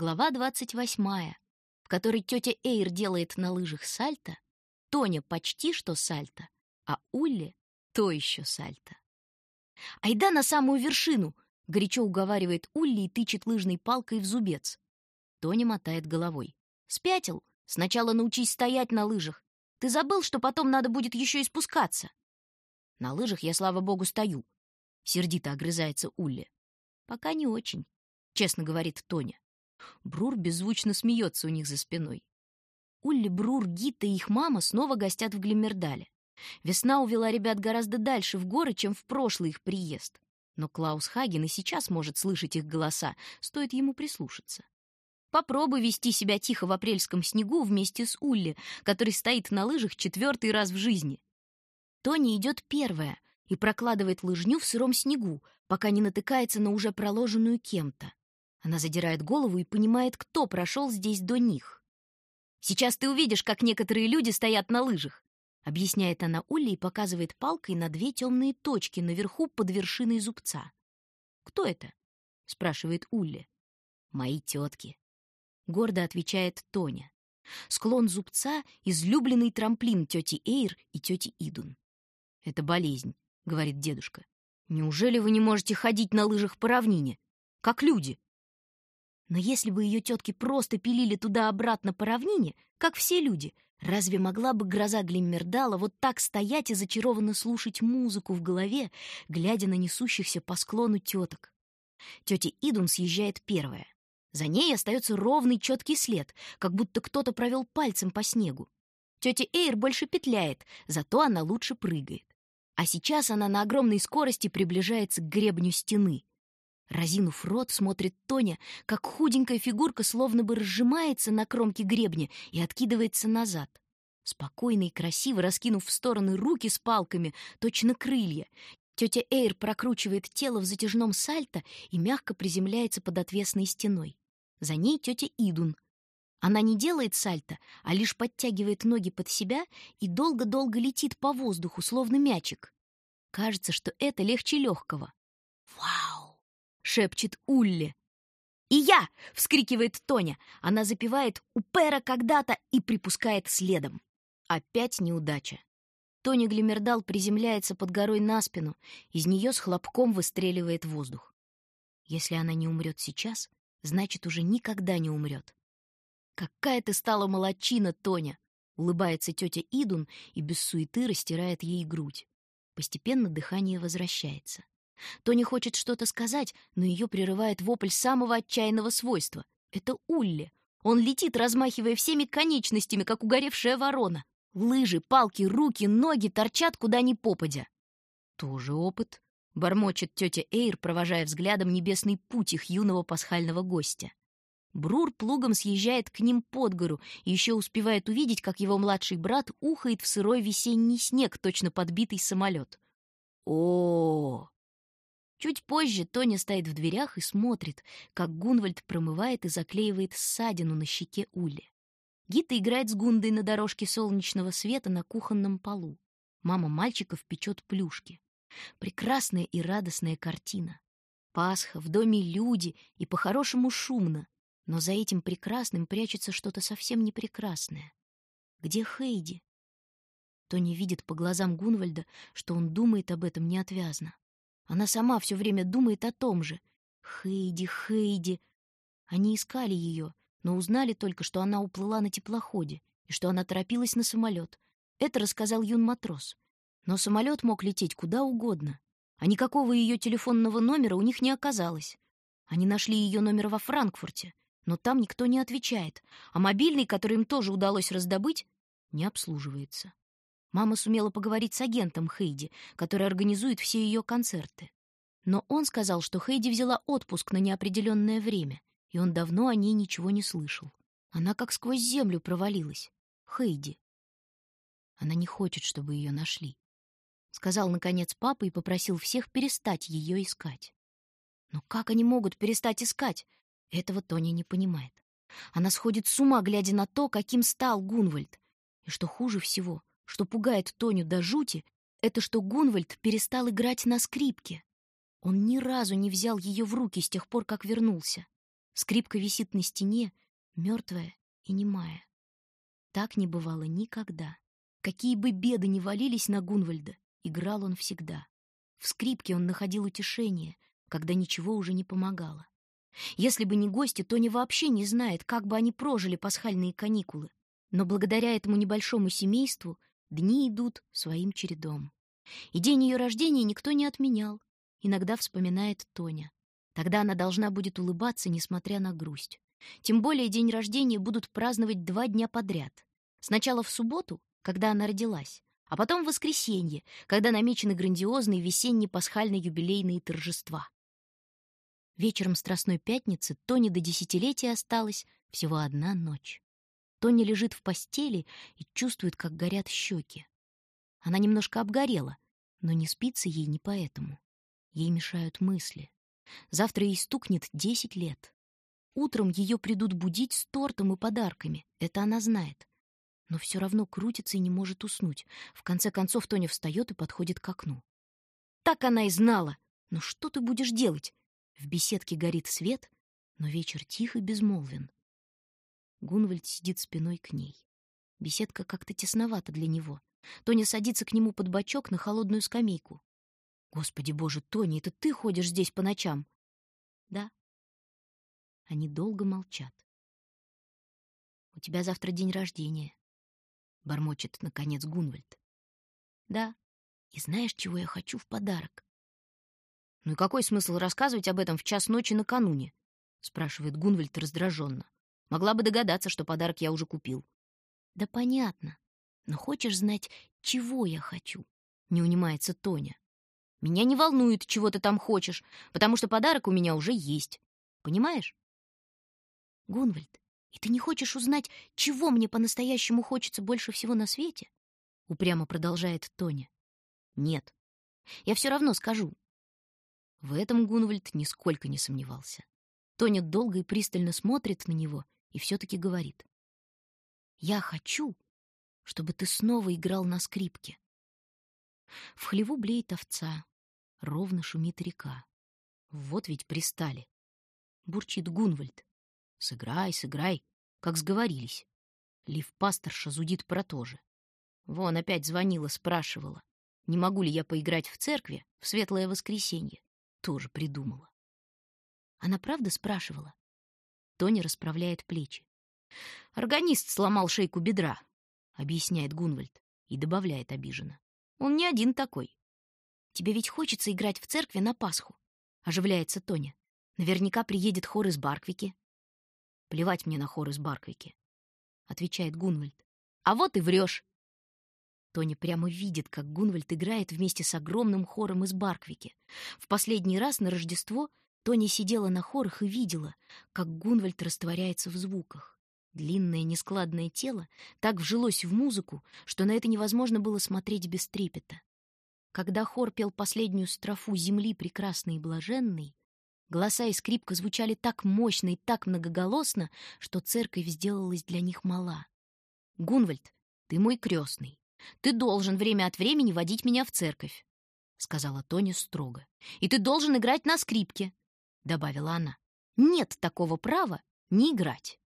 Глава двадцать восьмая, в которой тетя Эйр делает на лыжах сальто, Тоня почти что сальто, а Улли то еще сальто. «Айда на самую вершину!» — горячо уговаривает Улли и тычет лыжной палкой в зубец. Тоня мотает головой. «Спятил? Сначала научись стоять на лыжах. Ты забыл, что потом надо будет еще и спускаться?» «На лыжах я, слава богу, стою», — сердито огрызается Улли. «Пока не очень», — честно говорит Тоня. Брур беззвучно смеется у них за спиной. Улли, Брур, Гита и их мама снова гостят в Глиммердале. Весна увела ребят гораздо дальше в горы, чем в прошлый их приезд. Но Клаус Хаген и сейчас может слышать их голоса, стоит ему прислушаться. Попробуй вести себя тихо в апрельском снегу вместе с Улли, который стоит на лыжах четвертый раз в жизни. Тони идет первая и прокладывает лыжню в сыром снегу, пока не натыкается на уже проложенную кем-то. Она задирает голову и понимает, кто прошел здесь до них. «Сейчас ты увидишь, как некоторые люди стоят на лыжах», — объясняет она Улли и показывает палкой на две темные точки наверху под вершиной зубца. «Кто это?» — спрашивает Улли. «Мои тетки», — гордо отвечает Тоня. Склон зубца — излюбленный трамплин тети Эйр и тети Идун. «Это болезнь», — говорит дедушка. «Неужели вы не можете ходить на лыжах по равнине? Как люди?» Но если бы ее тетки просто пилили туда-обратно по равнине, как все люди, разве могла бы гроза Глиммердала вот так стоять и зачарованно слушать музыку в голове, глядя на несущихся по склону теток? Тетя Идун съезжает первая. За ней остается ровный четкий след, как будто кто-то провел пальцем по снегу. Тетя Эйр больше петляет, зато она лучше прыгает. А сейчас она на огромной скорости приближается к гребню стены. Разинув рот, смотрит Тоня, как худенькая фигурка словно бы разжимается на кромке гребня и откидывается назад. Спокойно и красиво раскинув в стороны руки с палками, точно крылья, тетя Эйр прокручивает тело в затяжном сальто и мягко приземляется под отвесной стеной. За ней тетя Идун. Она не делает сальто, а лишь подтягивает ноги под себя и долго-долго летит по воздуху, словно мячик. Кажется, что это легче легкого. «Вау!» — шепчет Улли. «И я!» — вскрикивает Тоня. Она запевает «Упера когда-то» и припускает следом. Опять неудача. Тоня Глимердал приземляется под горой на спину, из нее с хлопком выстреливает воздух. Если она не умрет сейчас, значит, уже никогда не умрет. «Какая ты стала молодчина, Тоня!» — улыбается тетя Идун и без суеты растирает ей грудь. Постепенно дыхание возвращается. Тони хочет что-то сказать, но ее прерывает вопль самого отчаянного свойства. Это Улли. Он летит, размахивая всеми конечностями, как угоревшая ворона. Лыжи, палки, руки, ноги торчат куда ни попадя. Тоже опыт, — бормочет тетя Эйр, провожая взглядом небесный путь их юного пасхального гостя. Брур плугом съезжает к ним под гору и еще успевает увидеть, как его младший брат ухает в сырой весенний снег, точно подбитый самолет. О, -о, Чуть позже Тоня стоит в дверях и смотрит, как Гунвальд промывает и заклеивает ссадину на щеке Улли. Гита играет с Гундой на дорожке солнечного света на кухонном полу. Мама мальчиков печет плюшки. Прекрасная и радостная картина. Пасха, в доме люди, и по-хорошему шумно. Но за этим прекрасным прячется что-то совсем непрекрасное. Где Хейди? Тони видит по глазам Гунвальда, что он думает об этом неотвязно. Она сама все время думает о том же. Хейди, Хейди. Они искали ее, но узнали только, что она уплыла на теплоходе и что она торопилась на самолет. Это рассказал юн-матрос. Но самолет мог лететь куда угодно, а никакого ее телефонного номера у них не оказалось. Они нашли ее номер во Франкфурте, но там никто не отвечает, а мобильный, который им тоже удалось раздобыть, не обслуживается. Мама сумела поговорить с агентом Хейди, который организует все ее концерты. Но он сказал, что Хейди взяла отпуск на неопределенное время, и он давно о ней ничего не слышал. Она как сквозь землю провалилась. Хейди. Она не хочет, чтобы ее нашли. Сказал, наконец, папа и попросил всех перестать ее искать. Но как они могут перестать искать? Этого Тоня не понимает. Она сходит с ума, глядя на то, каким стал Гунвальд. И что хуже всего, что пугает Тоню до жути, это что Гунвальд перестал играть на скрипке. Он ни разу не взял ее в руки с тех пор, как вернулся. Скрипка висит на стене, мертвая и немая. Так не бывало никогда. Какие бы беды ни валились на Гунвальда, играл он всегда. В скрипке он находил утешение, когда ничего уже не помогало. Если бы не гости, Тони вообще не знает, как бы они прожили пасхальные каникулы. Но благодаря этому небольшому семейству дни идут своим чередом. И день ее рождения никто не отменял. Иногда вспоминает Тоня. Тогда она должна будет улыбаться, несмотря на грусть. Тем более день рождения будут праздновать два дня подряд. Сначала в субботу, когда она родилась, а потом в воскресенье, когда намечены грандиозные весенние пасхальные юбилейные торжества. Вечером Страстной Пятницы Тони до десятилетия осталась всего одна ночь. Тони лежит в постели и чувствует, как горят щеки. Она немножко обгорела, но не спится ей не поэтому. Ей мешают мысли. Завтра ей стукнет десять лет. Утром ее придут будить с тортом и подарками, это она знает. Но все равно крутится и не может уснуть. В конце концов Тоня встает и подходит к окну. Так она и знала. Но что ты будешь делать? В беседке горит свет, но вечер тих и безмолвен. Гунвальд сидит спиной к ней. Беседка как-то тесновата для него. Тоня садится к нему под бочок на холодную скамейку. «Господи боже, Тони, это ты ходишь здесь по ночам?» «Да». Они долго молчат. «У тебя завтра день рождения», — бормочет, наконец, Гунвальд. «Да. И знаешь, чего я хочу в подарок?» «Ну и какой смысл рассказывать об этом в час ночи накануне?» — спрашивает Гунвальд раздраженно. «Могла бы догадаться, что подарок я уже купил». «Да понятно. Но хочешь знать, чего я хочу?» — не унимается Тоня. «Меня не волнует, чего ты там хочешь, потому что подарок у меня уже есть. Понимаешь?» «Гунвальд, и ты не хочешь узнать, чего мне по-настоящему хочется больше всего на свете?» — упрямо продолжает Тоня. «Нет. Я все равно скажу. В этом Гунвальд нисколько не сомневался. Тоня долго и пристально смотрит на него и все-таки говорит. «Я хочу, чтобы ты снова играл на скрипке». В хлеву блеет овца, ровно шумит река. Вот ведь пристали. Бурчит Гунвальд. «Сыграй, сыграй, как сговорились». Лив пасторша зудит про то же. Вон опять звонила, спрашивала, не могу ли я поиграть в церкви в светлое воскресенье тоже придумала. Она правда спрашивала? Тоня расправляет плечи. Органист сломал шейку бедра, объясняет Гунвальд и добавляет обиженно. Он не один такой. Тебе ведь хочется играть в церкви на Пасху, оживляется Тоня. Наверняка приедет хор из Барквики. Плевать мне на хор из Барквики, отвечает Гунвальд. А вот и врешь. Тони прямо видит, как Гунвальд играет вместе с огромным хором из Барквики. В последний раз на Рождество Тони сидела на хорах и видела, как Гунвальд растворяется в звуках. Длинное нескладное тело так вжилось в музыку, что на это невозможно было смотреть без трепета. Когда хор пел последнюю строфу «Земли прекрасной и блаженной», голоса и скрипка звучали так мощно и так многоголосно, что церковь сделалась для них мала. «Гунвальд, ты мой крестный. Ты должен время от времени водить меня в церковь, сказала Тоня строго. И ты должен играть на скрипке, добавила она. Нет такого права не играть.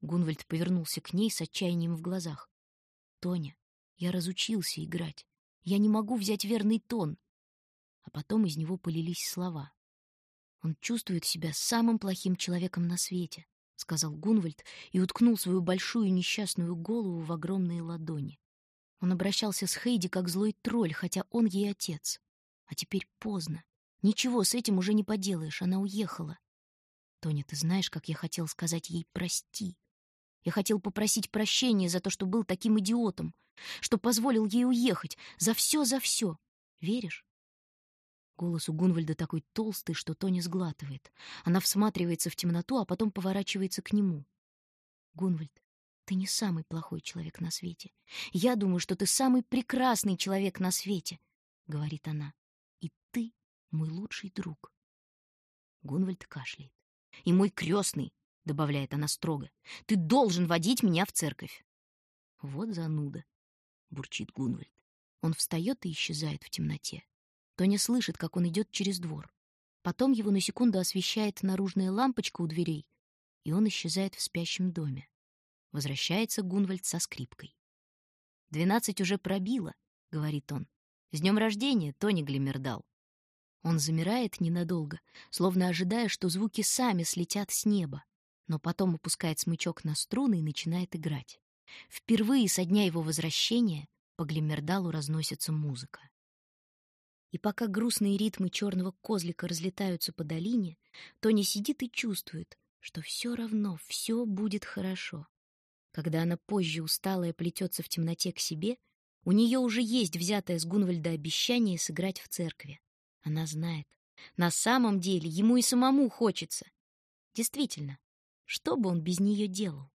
Гунвальд повернулся к ней с отчаянием в глазах. Тоня, я разучился играть. Я не могу взять верный тон. А потом из него полились слова. Он чувствует себя самым плохим человеком на свете, сказал Гунвальд и уткнул свою большую несчастную голову в огромные ладони. Он обращался с Хейди как злой тролль, хотя он ей отец. А теперь поздно. Ничего с этим уже не поделаешь, она уехала. Тоня, ты знаешь, как я хотел сказать ей «прости». Я хотел попросить прощения за то, что был таким идиотом, что позволил ей уехать. За все, за все. Веришь? Голос у Гунвальда такой толстый, что Тоня сглатывает. Она всматривается в темноту, а потом поворачивается к нему. Гунвальд, ты не самый плохой человек на свете. Я думаю, что ты самый прекрасный человек на свете, говорит она. И ты мой лучший друг. Гунвальд кашляет. И мой крестный, добавляет она строго. Ты должен водить меня в церковь. Вот зануда, бурчит Гунвальд. Он встает и исчезает в темноте. Тоня слышит, как он идет через двор. Потом его на секунду освещает наружная лампочка у дверей, и он исчезает в спящем доме. Возвращается Гунвальд со скрипкой. «Двенадцать уже пробило», — говорит он. «С днем рождения, Тони Глимердал». Он замирает ненадолго, словно ожидая, что звуки сами слетят с неба, но потом опускает смычок на струны и начинает играть. Впервые со дня его возвращения по Глимердалу разносится музыка. И пока грустные ритмы черного козлика разлетаются по долине, Тони сидит и чувствует, что все равно все будет хорошо. Когда она позже усталая плетется в темноте к себе, у нее уже есть взятое с Гунвальда обещание сыграть в церкви. Она знает, на самом деле ему и самому хочется. Действительно, что бы он без нее делал?